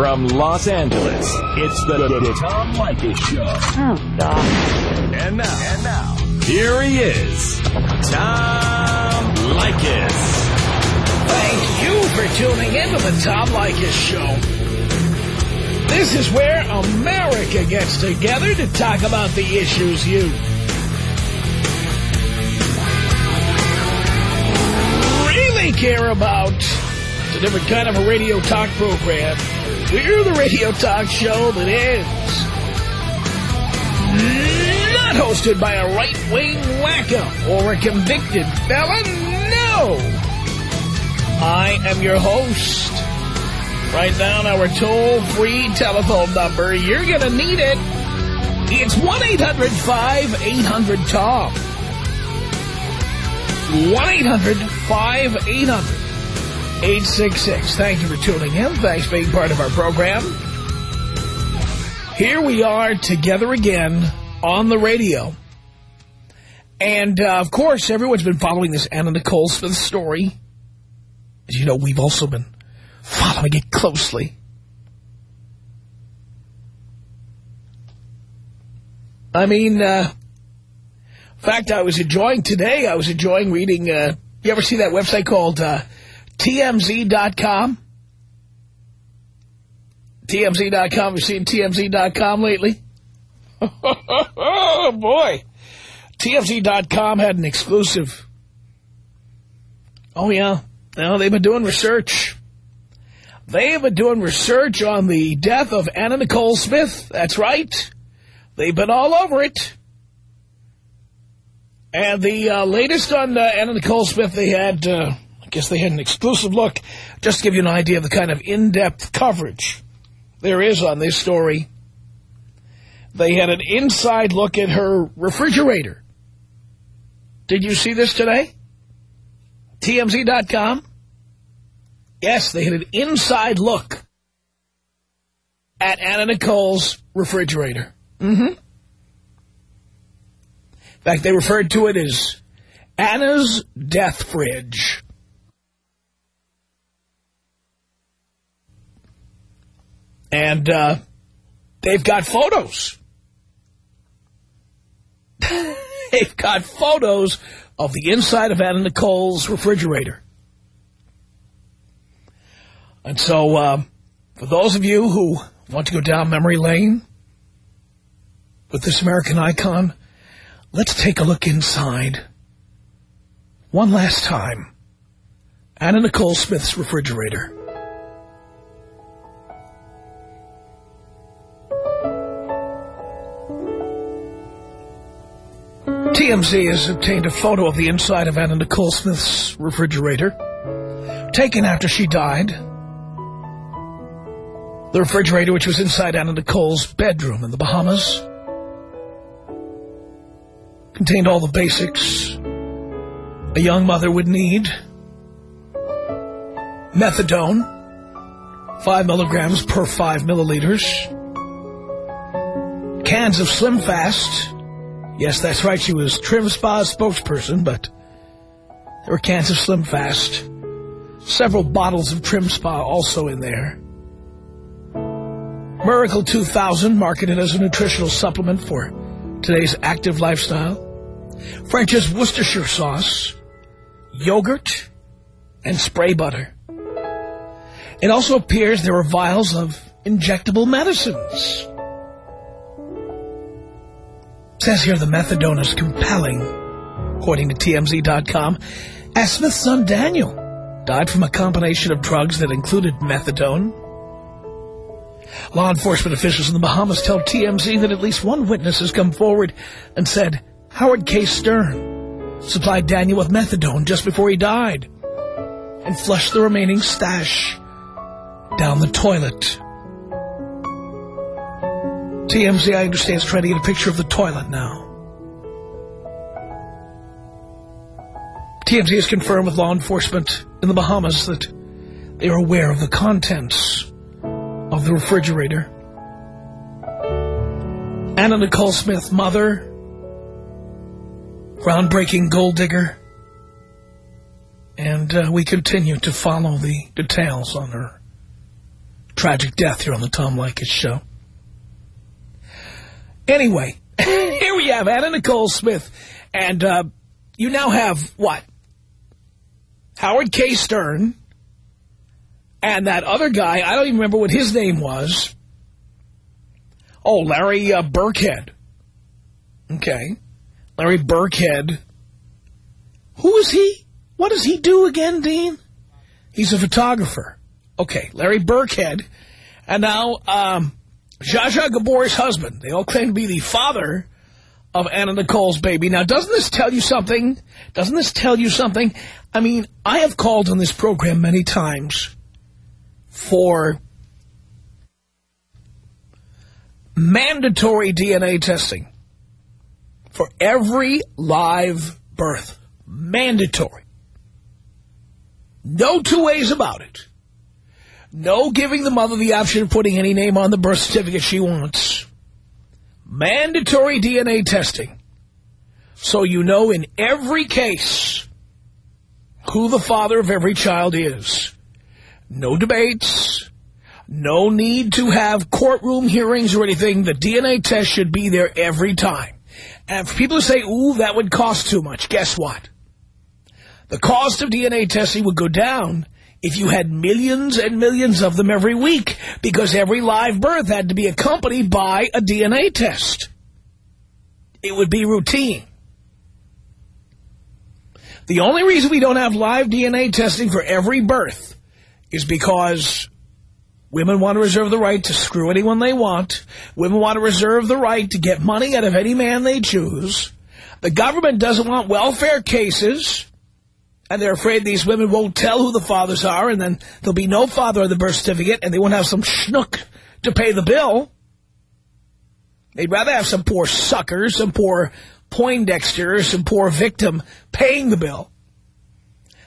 From Los Angeles, it's the, the, the Tom Leykis Show. Oh, God. And now, and now, here he is, Tom Leykis. Thank you for tuning in to the Tom Leykis Show. This is where America gets together to talk about the issues you really care about. It's a different kind of a radio talk program. We're the radio talk show that is not hosted by a right-wing wacko or a convicted felon. No! I am your host. Write down our toll-free telephone number. You're going to need it. It's 1-800-5800-TOM. 1-800-5800-866. Thank you for tuning in. Thanks for being part of our program. Here we are together again on the radio. And, uh, of course, everyone's been following this Anna Nicole Smith story. As you know, we've also been following it closely. I mean, uh, in fact, I was enjoying today, I was enjoying reading, uh, you ever see that website called uh, TMZ.com? TMZ.com, you seen TMZ.com lately? oh, boy. TMZ.com had an exclusive. Oh, yeah. Now, they've been doing research. They have been doing research on the death of Anna Nicole Smith. That's right. They've been all over it. And the uh, latest on uh, Anna Nicole Smith, they had, uh, guess they had an exclusive look, just to give you an idea of the kind of in-depth coverage there is on this story. They had an inside look at her refrigerator. Did you see this today? TMZ.com? Yes, they had an inside look at Anna Nicole's refrigerator. Mm-hmm. In fact, they referred to it as Anna's death fridge. And uh, they've got photos. they've got photos of the inside of Anna Nicole's refrigerator. And so, uh, for those of you who want to go down memory lane with this American icon, let's take a look inside one last time. Anna Nicole Smith's refrigerator. TMZ has obtained a photo of the inside of Anna Nicole Smith's refrigerator, taken after she died. The refrigerator, which was inside Anna Nicole's bedroom in the Bahamas, contained all the basics a young mother would need. Methadone, 5 milligrams per 5 milliliters. Cans of Slim Fast. Yes, that's right, she was Trim Spa's spokesperson, but there were cans of Slim Fast. Several bottles of Trim Spa also in there. Miracle 2000, marketed as a nutritional supplement for today's active lifestyle. French's Worcestershire sauce, yogurt, and spray butter. It also appears there are vials of injectable medicines. Says here the methadone is compelling, according to TMZ.com, as Smith's son Daniel died from a combination of drugs that included methadone. Law enforcement officials in the Bahamas tell TMZ that at least one witness has come forward and said Howard K. Stern supplied Daniel with methadone just before he died and flushed the remaining stash down the toilet. TMZ, I understand, is trying to get a picture of the toilet now. TMZ has confirmed with law enforcement in the Bahamas that they are aware of the contents of the refrigerator. Anna Nicole Smith, mother, groundbreaking gold digger, and uh, we continue to follow the details on her tragic death here on the Tom Leykis show. Anyway, here we have Anna Nicole Smith. And uh, you now have, what? Howard K. Stern and that other guy, I don't even remember what his name was. Oh, Larry uh, Birkhead. Okay. Larry Birkhead. Who is he? What does he do again, Dean? He's a photographer. Okay, Larry Birkhead. And now, um, Zsa Gabor's husband. They all claim to be the father of Anna Nicole's baby. Now, doesn't this tell you something? Doesn't this tell you something? I mean, I have called on this program many times for mandatory DNA testing for every live birth. Mandatory. No two ways about it. No giving the mother the option of putting any name on the birth certificate she wants. Mandatory DNA testing. So you know in every case who the father of every child is. No debates. No need to have courtroom hearings or anything. The DNA test should be there every time. And for people to say, ooh, that would cost too much, guess what? The cost of DNA testing would go down if you had millions and millions of them every week because every live birth had to be accompanied by a DNA test. It would be routine. The only reason we don't have live DNA testing for every birth is because women want to reserve the right to screw anyone they want. Women want to reserve the right to get money out of any man they choose. The government doesn't want welfare cases and they're afraid these women won't tell who the fathers are, and then there'll be no father on the birth certificate, and they won't have some schnook to pay the bill. They'd rather have some poor sucker, some poor Poindexter, some poor victim paying the bill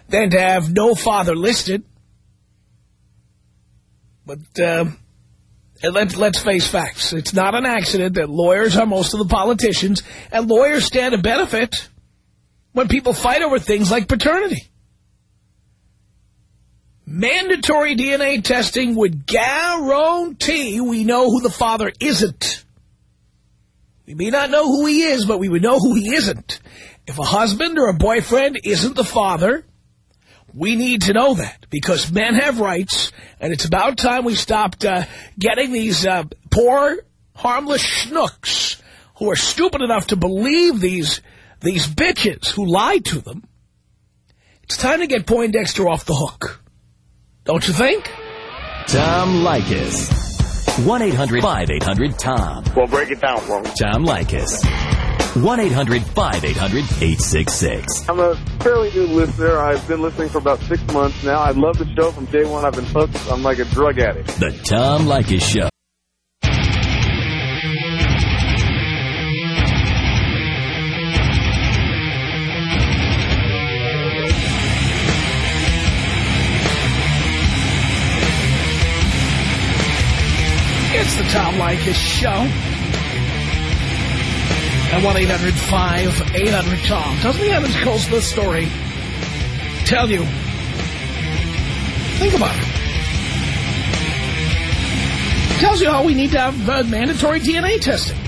than to have no father listed. But uh, let's, let's face facts. It's not an accident that lawyers are most of the politicians, and lawyers stand to benefit when people fight over things like paternity. Mandatory DNA testing would guarantee we know who the father isn't. We may not know who he is, but we would know who he isn't. If a husband or a boyfriend isn't the father, we need to know that because men have rights, and it's about time we stopped uh, getting these uh, poor, harmless schnooks who are stupid enough to believe these these bitches who lied to them, it's time to get Poindexter off the hook. Don't you think? Tom Leykis. 1-800-5800-TOM. Well, break it down for me. Tom Leykis. 1-800-5800-866. I'm a fairly new listener. I've been listening for about six months now. I love the show from day one. I've been hooked. I'm like a drug addict. The Tom Leykis Show. Tom Leykis Show. At 1-800-5800-TOM. Doesn't the Evans Smith story tell you? Think about it. it. Tells you how we need to have uh, mandatory DNA testing.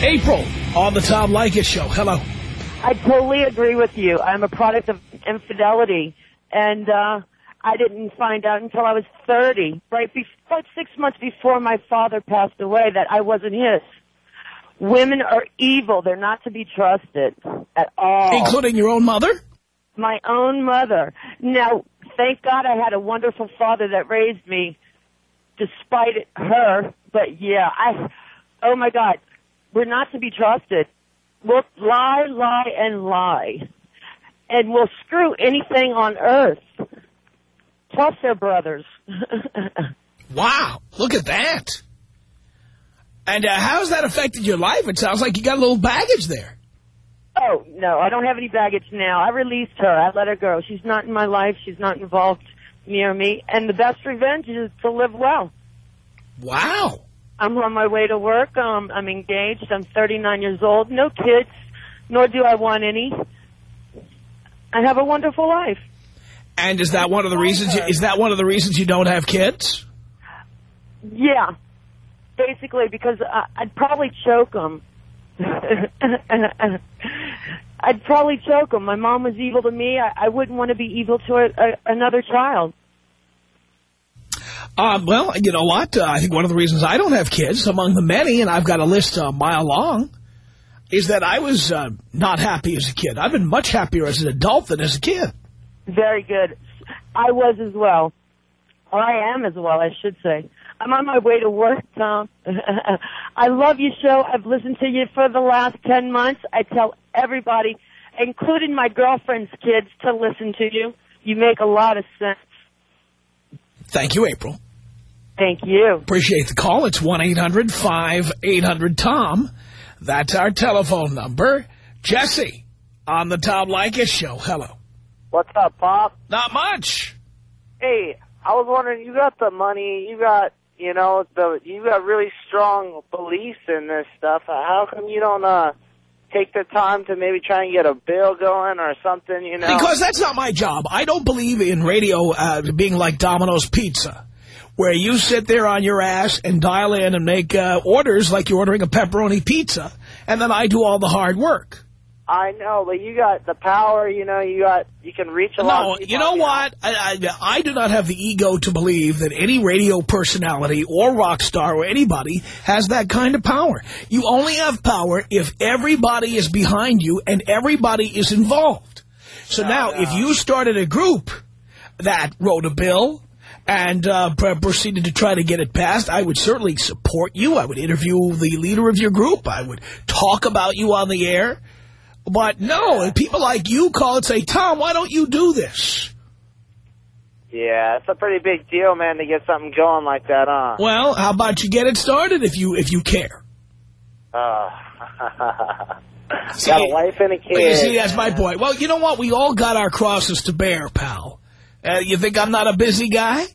April on the Tom Leykis Show. Hello. I totally agree with you. I'm a product of infidelity. And, uh, I didn't find out until I was 30, right be about six months before my father passed away, that I wasn't his. Women are evil. They're not to be trusted at all. Including your own mother? My own mother. Now, thank God I had a wonderful father that raised me despite her. But yeah, I, oh my God, we're not to be trusted. We'll lie, lie, and lie. And we'll screw anything on earth plus their brothers. wow, look at that. And uh, how has that affected your life? It sounds like you got a little baggage there. Oh, no, I don't have any baggage now. I released her. I let her go. She's not in my life. She's not involved near me. And the best revenge is to live well. Wow. I'm on my way to work. Um, I'm engaged. I'm 39 years old. No kids, nor do I want any. I have a wonderful life. And is that one of the reasons? You, is that one of the reasons you don't have kids? Yeah, basically because I, I'd probably choke them. I'd probably choke them. My mom was evil to me. I, I wouldn't want to be evil to a, a, another child. Uh, well, you know what? Uh, I think one of the reasons I don't have kids, among the many, and I've got a list a mile long, is that I was uh, not happy as a kid. I've been much happier as an adult than as a kid. Very good. I was as well. Or I am as well, I should say. I'm on my way to work, Tom. I love your show. I've listened to you for the last 10 months. I tell everybody, including my girlfriend's kids, to listen to you. You make a lot of sense. Thank you, April. Thank you. Appreciate the call. It's 1-800-5800-TOM. That's our telephone number. Jesse on the Tom Leykis show. Hello. What's up, Pop? Not much. Hey, I was wondering, you got the money, you got, you know, the you got really strong beliefs in this stuff. How come you don't uh take the time to maybe try and get a bill going or something, you know? Because that's not my job. I don't believe in radio uh, being like Domino's Pizza, where you sit there on your ass and dial in and make uh, orders like you're ordering a pepperoni pizza, and then I do all the hard work. I know, but you got the power, you know, you got, you can reach a lot No, of people. you know what? I, I, I do not have the ego to believe that any radio personality or rock star or anybody has that kind of power. You only have power if everybody is behind you and everybody is involved. So now, if you started a group that wrote a bill and uh, proceeded to try to get it passed, I would certainly support you. I would interview the leader of your group. I would talk about you on the air. But no, people like you call and say, Tom, why don't you do this? Yeah, it's a pretty big deal, man, to get something going like that, huh? Well, how about you get it started if you if you care? Uh, See, got a wife and a Well, you kid. see, that's my point. Well, you know what? We all got our crosses to bear, pal. Uh, you think I'm not a busy guy?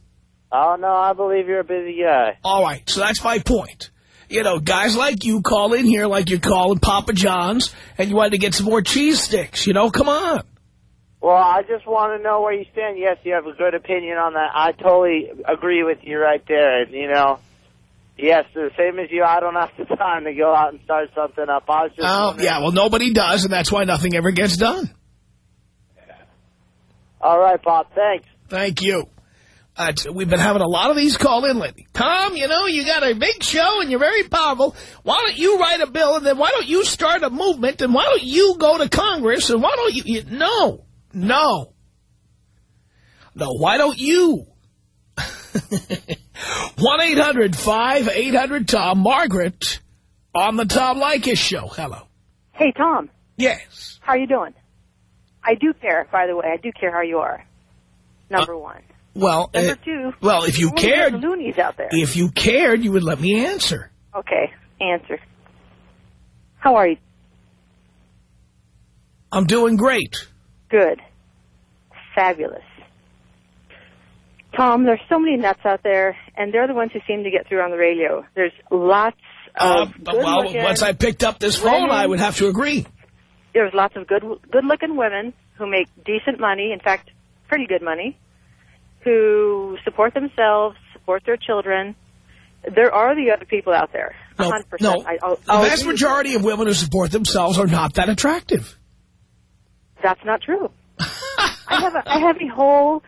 Oh, no, I believe you're a busy guy. All right, so that's my point. You know, guys like you call in here like you're calling Papa John's and you wanted to get some more cheese sticks. You know, come on. Well, I just want to know where you stand. Yes, you have a good opinion on that. I totally agree with you right there. And, you know, yes, the same as you, I don't have the time to go out and start something up. I was just Oh, wondering- yeah, well, nobody does, and that's why nothing ever gets done. All right, Bob, thanks. Thank you. Uh, we've been having a lot of these call in lately. Tom, you know, you got a big show and you're very powerful. Why don't you write a bill and then why don't you start a movement and why don't you go to Congress and why don't you... you no, no. No, why don't you? 1-800-5800-TOM. Margaret on the Tom Leykis show. Hello. Hey, Tom. Yes. How are you doing? I do care, by the way. I do care how you are. Number one. Well, Number uh, two. well, if you cared, loonies out there. if you cared, you would let me answer. Okay, answer. How are you? I'm doing great. Good. Fabulous. Tom, there's so many nuts out there, and they're the ones who seem to get through on the radio. There's lots Uh, of well, good-looking- once I picked up this phone. I would have to agree. there's lots of good good-looking women who make decent money, in fact, pretty good money, who support themselves, support their children. There are the other people out there. No, 100%. no. I, I'll, the vast majority of women who support themselves are not that attractive. That's not true. I have a, I have a whole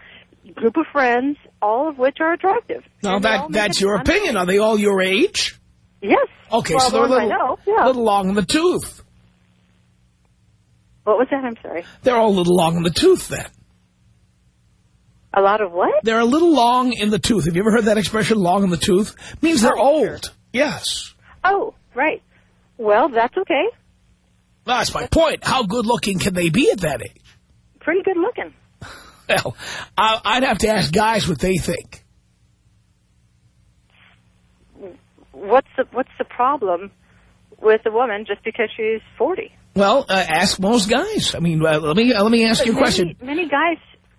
group of friends, all of which are attractive. Now, And they all that that's your opinion. Are they all your age? Yes. Okay, well, so they're a little, know, yeah. little long in the tooth. What was that? I'm sorry. They're all a little long in the tooth, then. A lot of what? They're a little long in the tooth. Have you ever heard that expression, long in the tooth? means they're Oh, sure. old. Yes. Oh, right. Well, that's okay. That's my point. How good-looking can they be at that age? Pretty good looking. Well, I, I'd have to ask guys what they think. What's the what's the problem with a woman just because she's 40? Well, uh, ask most guys. I mean, uh, let me uh, let me ask you a Many- question. Many guys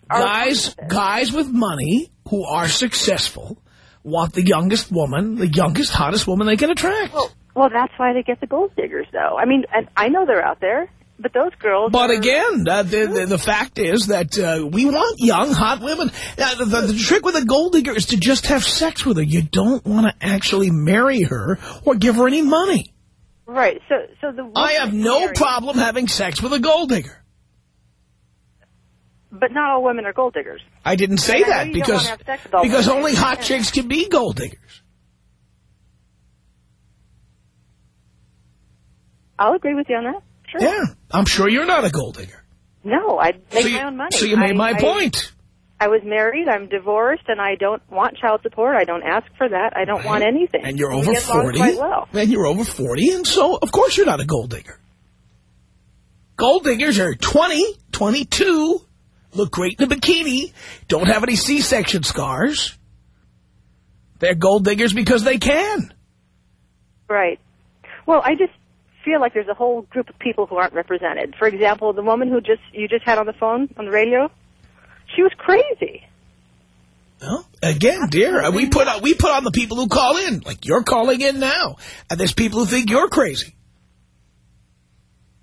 Guys, with guys with money who are successful want the youngest woman, the youngest, hottest woman they can attract. Well, well, that's why they get the gold diggers, though. I mean, and I know they're out there, but those girls. But again, uh, the, the the fact is that uh, we want young, hot women. Uh, the, the, the trick with a gold digger is to just have sex with her. You don't want to actually marry her or give her any money. right. So, so the I have no married- problem having sex with a gold digger. But not all women are gold diggers. I didn't say And that because wanna have sex with all because only hot chicks can be gold diggers. I'll agree with you on that. Sure. Yeah, I'm sure you're not a gold digger. No, I make so you, my own money. So you made I- my I- point. I was married. I'm divorced, and I don't want child support. I don't ask for that. I don't want anything. And you're over 40. Well. And you're over 40, and so, of course, you're not a gold digger. Gold diggers are 20, 22, look great in a bikini, don't have any C-section scars. They're gold diggers because they can. Right. Well, I just feel like there's a whole group of people who aren't represented. For example, the woman who just you just had on the phone on the radio, she was crazy. Well, again, dear, we put on, we put on the people who call in, like you're calling in now, and there's people who think you're crazy.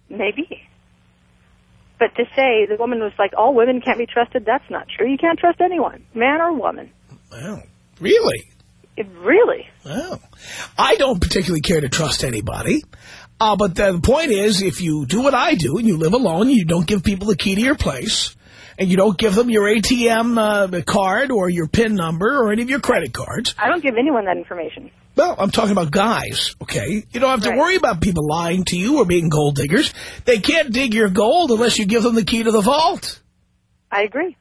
Maybe. But to say the woman was like, all women can't be trusted, that's not true. You can't trust anyone, man or woman. Wow. really? It really. Wow. I don't particularly care to trust anybody. Uh, but the point is, if you do what I do and you live alone, you don't give people the key to your place, and you don't give them your ATM uh, card or your PIN number or any of your credit cards. I don't give anyone that information. Well, I'm talking about guys, okay? You don't have to Right. worry about people lying to you or being gold diggers. They can't dig your gold unless you give them the key to the vault. I agree.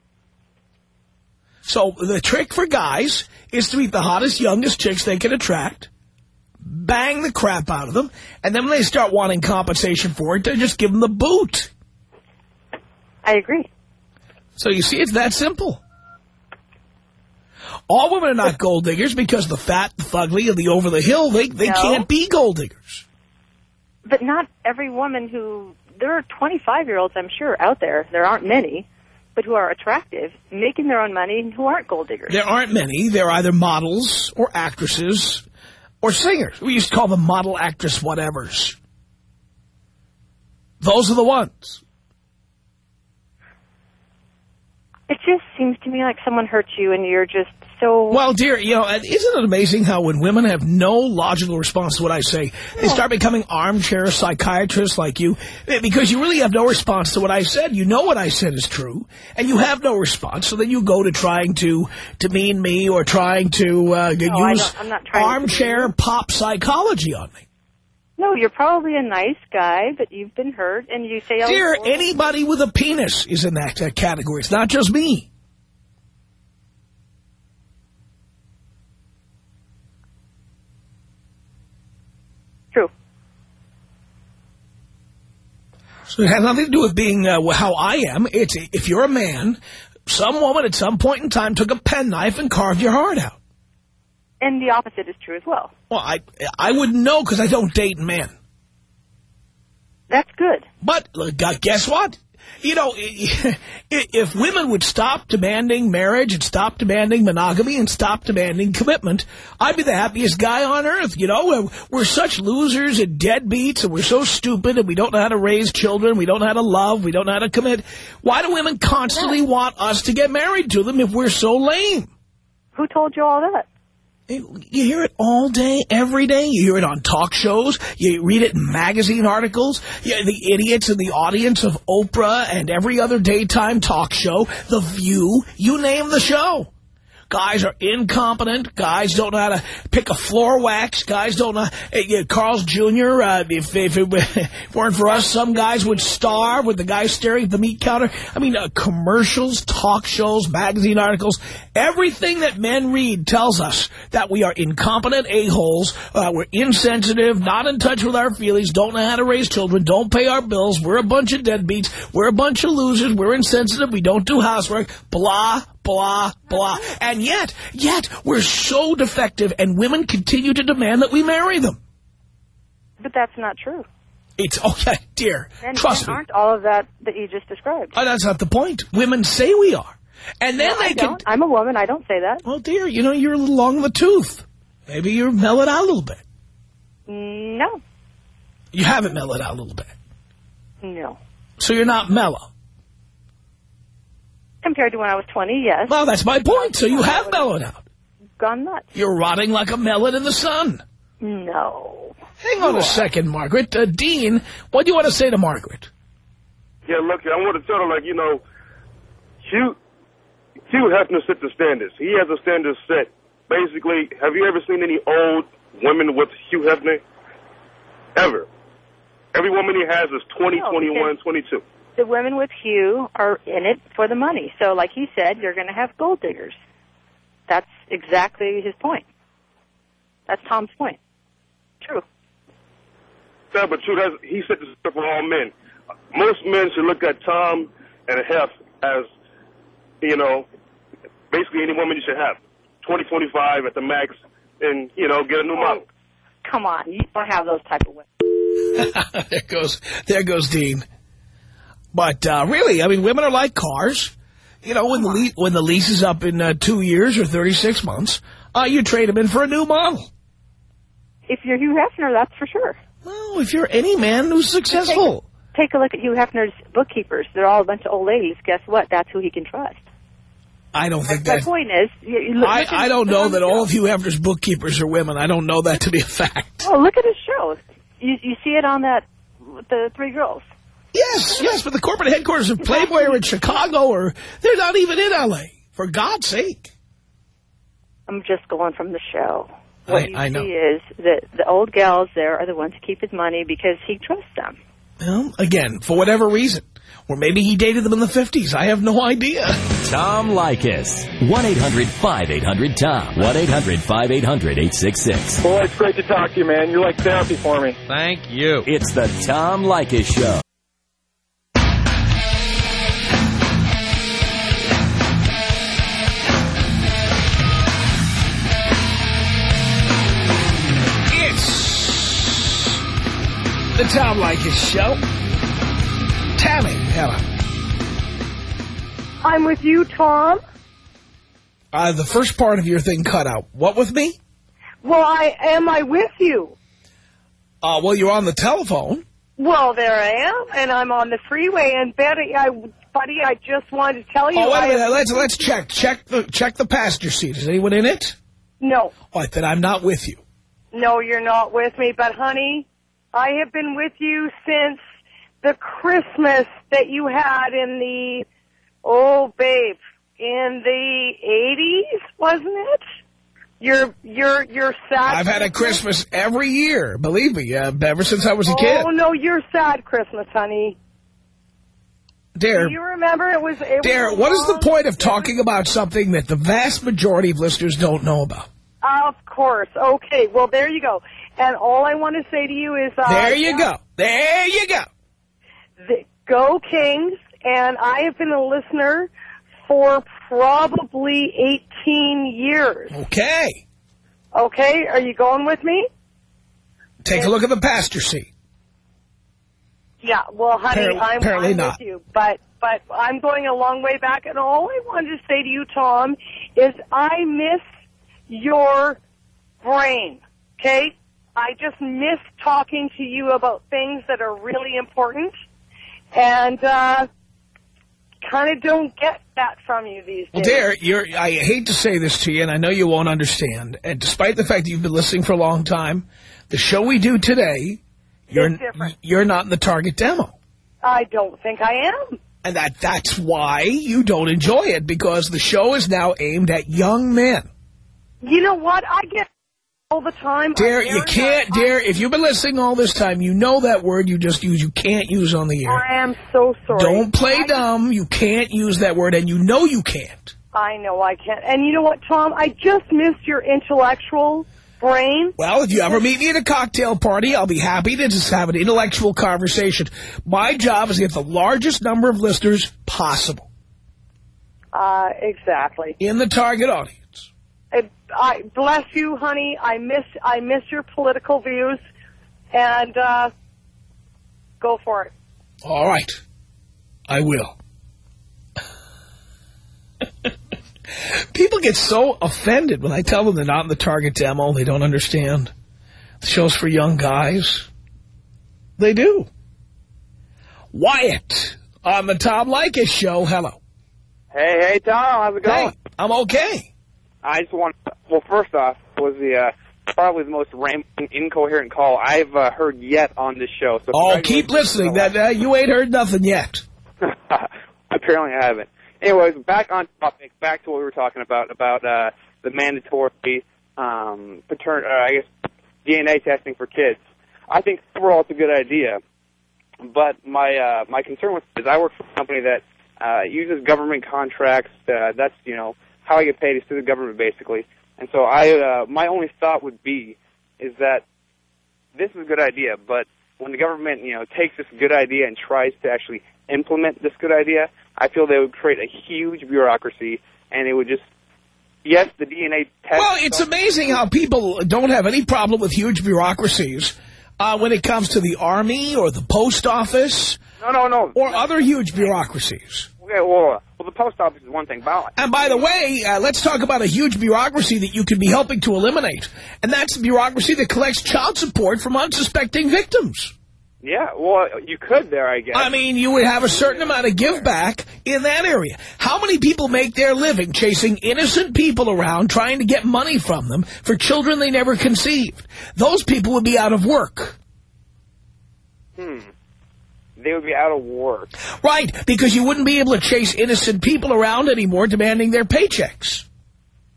So the trick for guys is to meet the hottest, youngest chicks they can attract, bang the crap out of them, and then when they start wanting compensation for it, they just give them the boot. I agree. So you see, it's that simple. All women are not gold diggers because the fat, the fugly, and the over the hill, they, they No. can't be gold diggers. But not every woman who there are 25 year olds I'm sure out there. There aren't many, but who are attractive, making their own money, and who aren't gold diggers. There aren't many. They're either models or actresses or singers. We used to call them model, actress, whatevers. Those are the ones. It just seems to me like someone hurt you, and you're just so. Well, dear, you know, isn't it amazing how when women have no logical response to what I say, they start becoming armchair psychiatrists like you eh, because you really have no response to what I said. You know what I said is true, and you have no response, so then you go to trying to demean me or trying to uh, I use I'm not trying to armchair pop psychology on me. no, you're probably a nice guy, but you've been hurt, and you say, "Oh, Dear, anybody with a penis is in that uh, category. It's not just me. true." So it has nothing to do with being uh, how I am. It's if you're a man, some woman at some point in time took a penknife and carved your heart out. And the opposite is true as well. Well, I I wouldn't know because I don't date men. That's good. But guess what? You know, i- if women would stop demanding marriage and stop demanding monogamy and stop demanding commitment, I'd be the happiest guy on earth. You know, We're- we're such losers and deadbeats and we're so stupid and we don't know how to raise children. We don't know how to love. We don't know how to commit. Why do women constantly want us to get married to them if we're so lame? Who told you all that? You hear it all day, every day. You hear it on talk shows. You read it in magazine articles. You, the idiots in the audience of Oprah and every other daytime talk show, The View, you name the show. Guys are incompetent. Guys don't know how to pick a floor wax. Guys don't know. yeah, Carl's Jr., uh, if, if it weren't for us, some guys would starve with the guy staring at the meat counter. I mean, uh, commercials, talk shows, magazine articles, everything that men read tells us that we are incompetent a-holes, uh, we're insensitive, not in touch with our feelings, don't know how to raise children, don't pay our bills, we're a bunch of deadbeats, we're a bunch of losers, we're insensitive, we don't do housework, blah, blah, blah. And yet, yet, we're so defective and women continue to demand that we marry them. But that's not true. It's, okay, dear, Men, trust me. aren't all of that that you just described. Oh, that's not the point. Women say we are. And then No, they I can... don't. I'm a woman. I don't say that. Well, dear, you know, you're a little long in the tooth. Maybe you're mellowed out a little bit. No, You haven't mellowed out a little bit. no. So you're not mellow. Compared to when I was 20, yes. Well, that's my point. So you have mellowed out. Gone nuts. You're rotting like a melon in the sun. No. Hang on a second, Margaret. Uh, Dean, what do you want to say to Margaret? Yeah, look, I want to tell her, like, you know, Hugh, Hugh Hefner set the standards. He has a standard set. Basically, have you ever seen any old women with Hugh Hefner? Ever. Every woman he has is 20, No, 21, 22. The women with Hugh are in it for the money. So, like he said, you're going to have gold diggers. That's exactly his point. That's Tom's point. True. Yeah, but true, that's, he said this up for all men. Most men should look at Tom and Hef as, you know, basically any woman you should have. 20, 25 at the max, and, you know, get a new model. Come on, you don't have those type of women. there goes, there goes Dean. But uh, really, I mean, women are like cars. You know, when the le when the lease is up in uh, two years or 36 months, uh, you trade them in for a new model. If you're Hugh Hefner, that's for sure. Well, if you're any man who's successful. Take a look at Hugh Hefner's bookkeepers. They're all a bunch of old ladies. Guess what? That's who he can trust. I don't think My that... point is, look, I, I don't know that show. all of Hugh Hefner's bookkeepers are women. I don't know that to be a fact. Oh, look at his show. You, you see it on that, the three girls. Yes, yes, but the corporate headquarters of Playboy are in Chicago or they're not even in L.A. For God's sake. I'm just going from the show. What I- you I know. see is that the old gals there are the ones who keep his money because he trusts them. Well, again, for whatever reason. Or maybe he dated them in the 50s. I have no idea. Tom Leykis. 1-800-5800-TOM. 1-800-5800-866. Boy, it's great to talk to you, man. You're like therapy for me. Thank you. It's the Tom Leykis Show. The Tom Leykis Show. Tammy, hello. I'm with you, Tom. Uh, the first part of your thing cut out. What with me? Well, I am I with you? Uh, well, you're on the telephone. Well, there I am, and I'm on the freeway. And Betty, I, buddy, I just wanted to tell you. Oh, wait a minute. Let's, let's check. Check the, check the passenger seat. Is anyone in it? No, All right, then I'm not with you. no, you're not with me. But honey, I have been with you since the Christmas that you had in the, oh, babe, in the '80s, wasn't it? Your, your, your sad. I've had a Christmas every year, believe me, uh, ever since I was a kid. Oh no, your sad Christmas, honey. Dare, Do you remember it was? It Dare, was what is the point of talking about something that the vast majority of listeners don't know about? Of course. Okay. Well, there you go. And all I want to say to you is, uh, There you go. There you go. the- go Kings. And I have been a listener for probably 18 years. Okay. Okay. Are you going with me? Take a look at the pastor seat. Yeah. Well, honey, Apparently- I'm, apparently I'm not. with you. But but I'm going a long way back. And all I wanted to say to you, Tom, is I miss your brain. Okay. I just miss talking to you about things that are really important. And, uh, kind of don't get that from you these Well, days. Dare, you're, I hate to say this to you, and I know you won't understand. And despite the fact that you've been listening for a long time, the show we do today, you're, you're not in the target demo. I don't think I am. And that that's why you don't enjoy it, because the show is now aimed at young men. You know what? I get all the time. Dare, you can't, I- Dare, if you've been listening all this time, you know that word you just used, you can't use on the air. I am so sorry. Don't play I- dumb. You can't use that word, and you know you can't. I know I can't. And you know what, Tom? I just missed your intellectual brain. Well, if you ever meet me at a cocktail party, I'll be happy to just have an intellectual conversation. My job is to get the largest number of listeners possible Uh, exactly. in the target audience. I, I bless you, honey. I miss I miss your political views, and uh, go for it. All right. I will. People get so offended when I tell them they're not in the target demo. They don't understand. The show's for young guys. They do. Wyatt on the Tom Leykis show. Hello. Hey, hey, Tom, how's it going? Hey, I'm okay. I just want. Well, first off, was the uh, probably the most rambling, incoherent call I've uh, heard yet on this show. So Oh, keep listening. That uh, You ain't heard nothing yet. Apparently, I haven't. Anyways, back on topic. Back to what we were talking about about uh, the mandatory um, patern. Uh, I guess DNA testing for kids. I think overall it's a good idea, but my uh, my concern with is I work for a company that uh, uses government contracts. Uh, that's you know how I get paid is through the government basically. And so I uh, my only thought would be is that this is a good idea, but when the government you know takes this good idea and tries to actually implement this good idea, I feel they would create a huge bureaucracy and it would just yes the DNA test. Well, it's amazing how people don't have any problem with huge bureaucracies uh, when it comes to the Army or the post office no no no or other huge bureaucracies. Okay, well, well, the post office is one thing, but And by the way, uh, let's talk about a huge bureaucracy that you could be helping to eliminate. And that's the bureaucracy that collects child support from unsuspecting victims. yeah, well, you could there, I guess. I mean, you would have a certain amount of give back in that area. How many people make their living chasing innocent people around trying to get money from them for children they never conceived? Those people would be out of work. hmm, they would be out of work. Right, because you wouldn't be able to chase innocent people around anymore demanding their paychecks.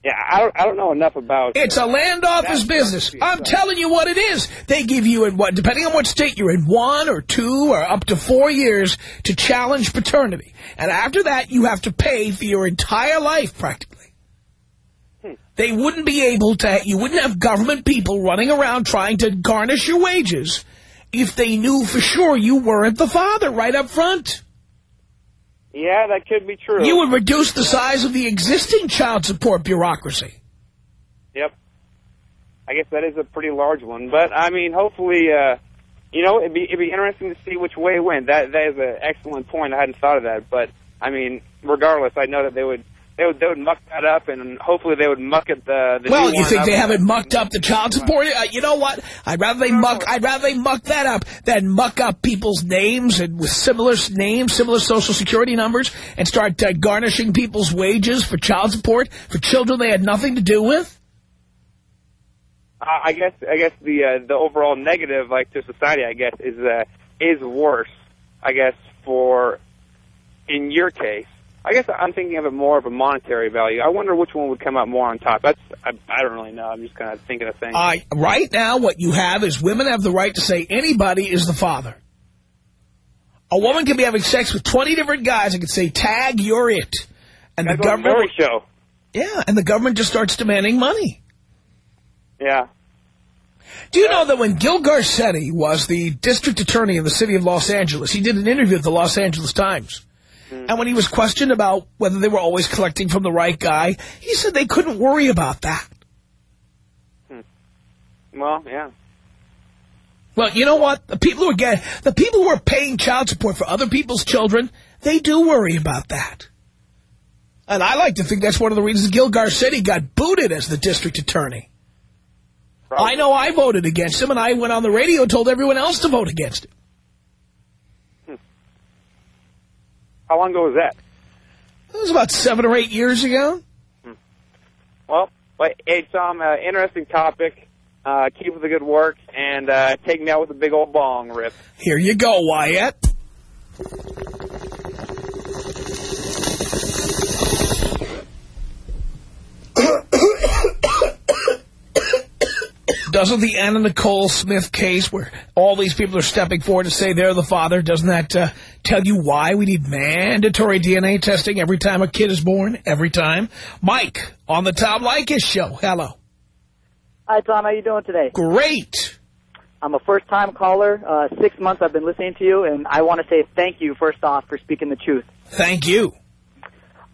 Yeah, I don't, I don't know enough about. It's a land office business. I'm telling you what it is. They give you, in what, depending on what state you're in, one or two or up to four years to challenge paternity. And after that, you have to pay for your entire life, practically. Hmm. They wouldn't be able to, you wouldn't have government people running around trying to garnish your wages if they knew for sure you weren't the father right up front. Yeah, that could be true. You would reduce the size of the existing child support bureaucracy. Yep. I guess that is a pretty large one, but I mean, hopefully, uh, you know, it'd be it'd be interesting to see which way it went. That that is an excellent point. I hadn't thought of that, but I mean, regardless, I know that they would they would they would muck that up, and hopefully they would muck it the. the Well, you think they haven't mucked up the child support? Uh, you know what? I'd rather they muck. I'd rather they muck that up than muck up people's names and with similar names, similar social security numbers, and start uh, garnishing people's wages for child support for children they had nothing to do with. Uh, I guess I guess the uh, the overall negative, like to society, I guess is uh, is worse. I guess for in your case, I guess I'm thinking of it more of a monetary value. I wonder which one would come out more on top. That's I, I don't really know. I'm just kind of thinking of things. I right now, what you have is women have the right to say anybody is the father. A woman can be having sex with 20 different guys and can say, tag, you're it. And the That's the government... Show. Yeah, and the government just starts demanding money. Yeah. Do you know that when Gil Garcetti was the district attorney in the city of Los Angeles, he did an interview with the Los Angeles Times. Mm-hmm. And when he was questioned about whether they were always collecting from the right guy, he said they couldn't worry about that. Hmm. Well, yeah. Well, you know what? The people who are getting, the people who are paying child support for other people's children, they do worry about that. And I like to think that's one of the reasons Gil Garcetti got booted as the district attorney. I know I voted against him, and I went on the radio and told everyone else to vote against him. How long ago was that? It was about seven or eight years ago. Well, but hey, Tom, uh, interesting topic. Uh, keep up the good work and uh, take me out with a big old bong rip. Here you go, Wyatt. Doesn't the Anna Nicole Smith case, where all these people are stepping forward to say they're the father, doesn't that uh, tell you why we need mandatory DNA testing every time a kid is born? Every time. Mike, on the Tom Leykis show. Hello. Hi, Tom. How you doing today? Great. I'm a first-time caller. Uh, six months I've been listening to you, and I want to say thank you, first off, for speaking the truth. Thank you.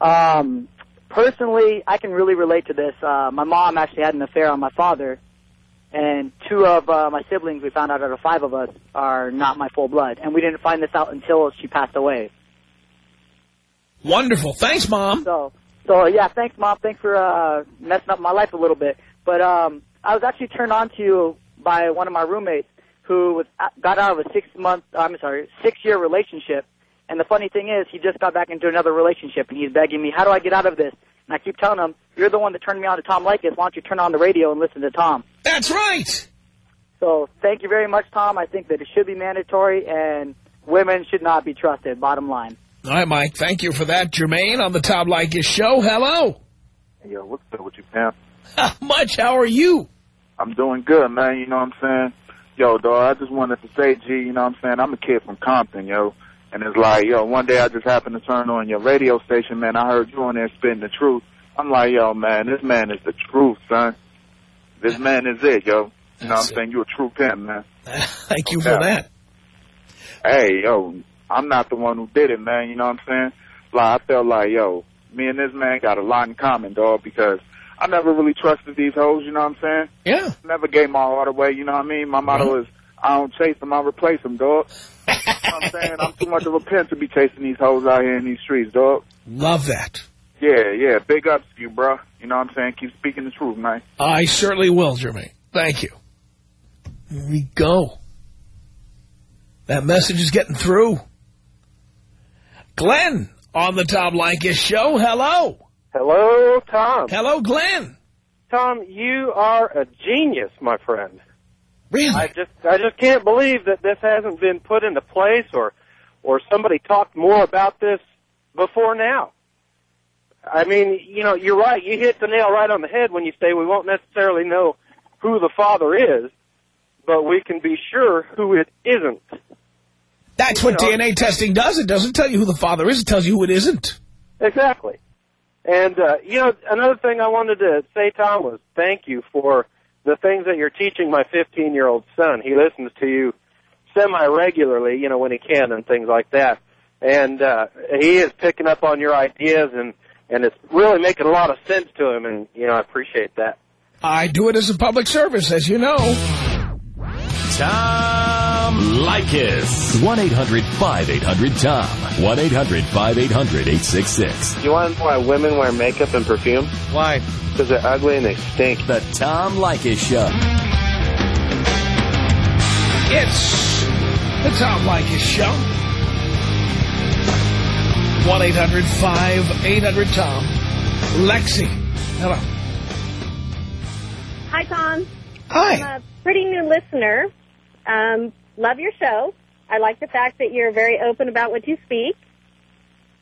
Um, personally, I can really relate to this. Uh, my mom actually had an affair on my father, and two of uh, my siblings, we found out out of five of us, are not my full blood. And we didn't find this out until she passed away. Wonderful. Thanks, Mom. So, so yeah, thanks, Mom. Thanks for uh, messing up my life a little bit. But um, I was actually turned on to you by one of my roommates who was got out of a six month, I'm sorry, six year relationship. And the funny thing is, he just got back into another relationship, and he's begging me, "How do I get out of this?" And I keep telling him, "You're the one that turned me on to Tom Leykis. Why don't you turn on the radio and listen to Tom?" That's right. So thank you very much, Tom. I think that it should be mandatory, and women should not be trusted. Bottom line. All right, Mike. Thank you for that. Jermaine on the Tom Leykis show. Hello. Yo, what's up with you, pimp? How much? How are you? I'm doing good, man. You know what I'm saying? Yo, dog, I just wanted to say, G, you know what I'm saying? I'm a kid from Compton, yo. And it's like, yo, one day I just happened to turn on your radio station, man. I heard you on there spitting the truth. I'm like, yo, man, this man is the truth, son. This man is it, yo. You know what I'm saying? You're a true pimp, man. Thank you for that. Hey, yo, I'm not the one who did it, man. You know what I'm saying? Like, I felt like, yo, me and this man got a lot in common, dog, because I never really trusted these hoes, you know what I'm saying? Yeah. Never gave my heart away, you know what I mean? My motto is, I don't chase them, I replace them, dog. You know what I'm saying? I'm too much of a pimp to be chasing these hoes out here in these streets, dog. Love that. Yeah, yeah, big ups to you, bro. You know what I'm saying? Keep speaking the truth, man. I certainly will, Jermaine. Thank you. Here we go. That message is getting through. Glenn on the Tom Leykis show. Hello. Hello, Tom. Hello, Glenn. Tom, you are a genius, my friend. Really? I just I just can't believe that this hasn't been put into place or or somebody talked more about this before now. I mean, you know, you're right. You hit the nail right on the head when you say we won't necessarily know who the father is, but we can be sure who it isn't. That's what know- DNA testing does. It doesn't tell you who the father is. It tells you who it isn't. Exactly. And, uh, you know, another thing I wanted to say, Tom, was thank you for the things that you're teaching my 15-year-old son. He listens to you semi-regularly, you know, when he can and things like that. And, uh, he is picking up on your ideas and, and it's really making a lot of sense to him and, you know, I appreciate that. I do it as a public service, as you know. Tom Leykis. 1-800-5800-TOM. 1-800-5800-866. You want to know why women wear makeup and perfume? Why? Because they're ugly and they stink. The Tom Leykis Show. It's the Tom Leykis Show. 1-800-5800-TOM. Lexi. Hello. Hi, Tom. Hi. I'm a pretty new listener. Um, love your show. I like the fact that you're very open about what you speak.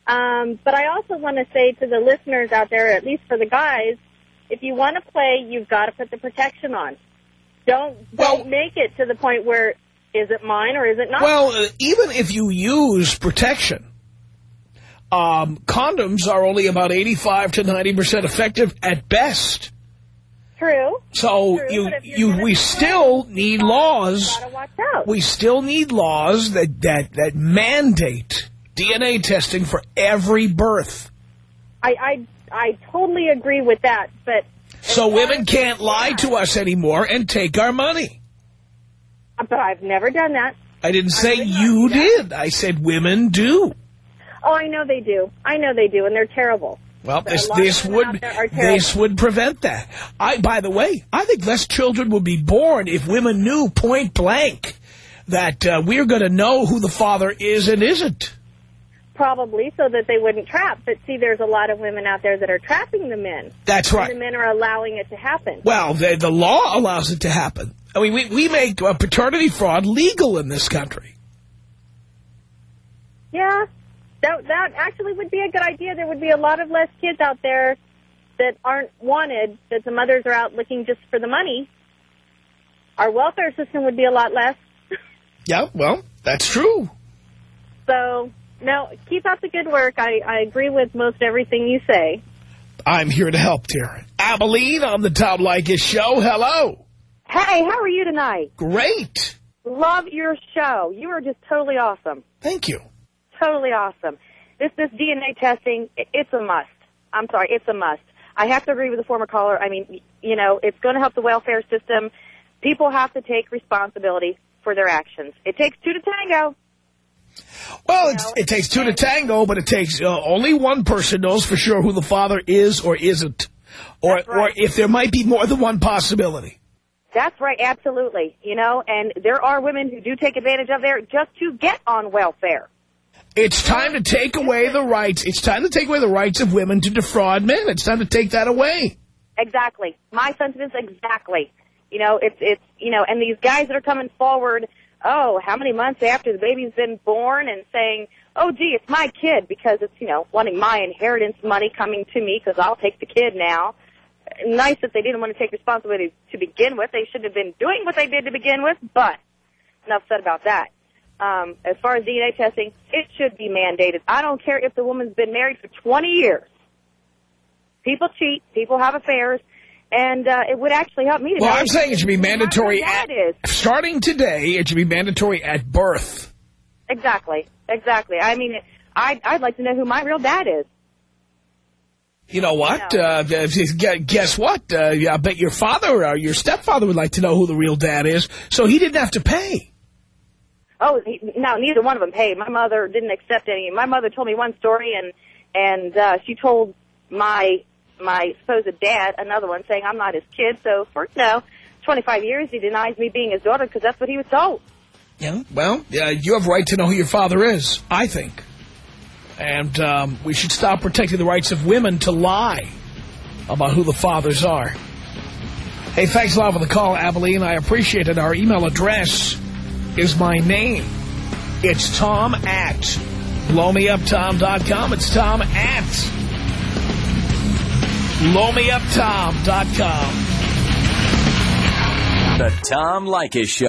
Um, but I also want to say to the listeners out there, at least for the guys, if you want to play, you've got to put the protection on. Don't don't make it to the point where is it mine or is it not? Well, uh, even if you use protection, um, condoms are only about 85 to 90% effective at best. True. So True, you you we still need laws. gotta watch out. We still need laws that that that mandate DNA testing for every birth. I, I I totally agree with that, but So women can't lie to us anymore and take our money. Uh, but I've never done that. I didn't say you did. I said women do. Oh, I know they do. I know they do, and they're terrible. Well, this this would out there are terrible. this would prevent that. I by the way, I think less children would be born if women knew point blank that uh, we're going to know who the father is and isn't. Probably so that they wouldn't trap. But see, there's a lot of women out there that are trapping the men. That's right. And the men are allowing it to happen. Well, the, the law allows it to happen. I mean, we, we make uh, paternity fraud legal in this country. Yeah, that that actually would be a good idea. There would be a lot of less kids out there that aren't wanted. That the mothers are out looking just for the money. Our welfare system would be a lot less. Yeah, well, that's true. So, no, keep up the good work. I, I agree with most everything you say. I'm here to help, dear. Abilene on the Tom Leykis show. Hello. Hey, how are you tonight? Great. Love your show. You are just totally awesome. Thank you. Totally awesome. This this DNA testing, it's a must. I'm sorry, it's a must. I have to agree with the former caller. I mean, you know, it's going to help the welfare system. People have to take responsibility for their actions. It takes two to tango. Well, it's, it takes two to tango, but it takes uh, only one person knows for sure who the father is or isn't, or or if there might be more than one possibility. That's right, absolutely. You know, and there are women who do take advantage of there just to get on welfare. It's time to take away the rights. It's time to take away the rights of women to defraud men. It's time to take that away. Exactly. My sentiments exactly. You know, it's it's you know, and these guys that are coming forward, oh, how many months after the baby's been born and saying, "Oh, gee, it's my kid," because it's you know wanting my inheritance money coming to me because I'll take the kid now. Nice that they didn't want to take responsibility to begin with. They shouldn't have been doing what they did to begin with. But enough said about that. Um, as far as DNA testing, it should be mandated. I don't care if the woman's been married for 20 years. People cheat. People have affairs. And uh, it would actually help me to Well, I'm saying it should be mandatory at, is. starting today, it should be mandatory at birth. Exactly. Exactly. I mean, I'd, I'd like to know who my real dad is. You know what? Uh, guess what? Uh, I bet your father or your stepfather would like to know who the real dad is, so he didn't have to pay. Oh, no, neither one of them paid. My mother didn't accept any. My mother told me one story, and and uh, she told my my supposed dad another one, saying I'm not his kid. So for know, 25 years he denies me being his daughter because that's what he was told. Yeah. Well, uh, you have a right to know who your father is, I think. And um, we should stop protecting the rights of women to lie about who the fathers are. Hey, thanks a lot for the call, Abilene. I appreciate it. Our email address is my name. It's Tom at blowmeuptom.com. It's Tom at blowmeuptom.com. The Tom Leykis Show.